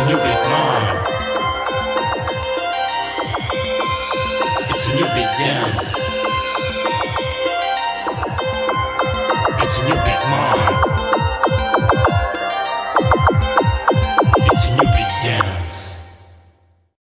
It's a new big mom. It's a new big dance. It's a new big mom.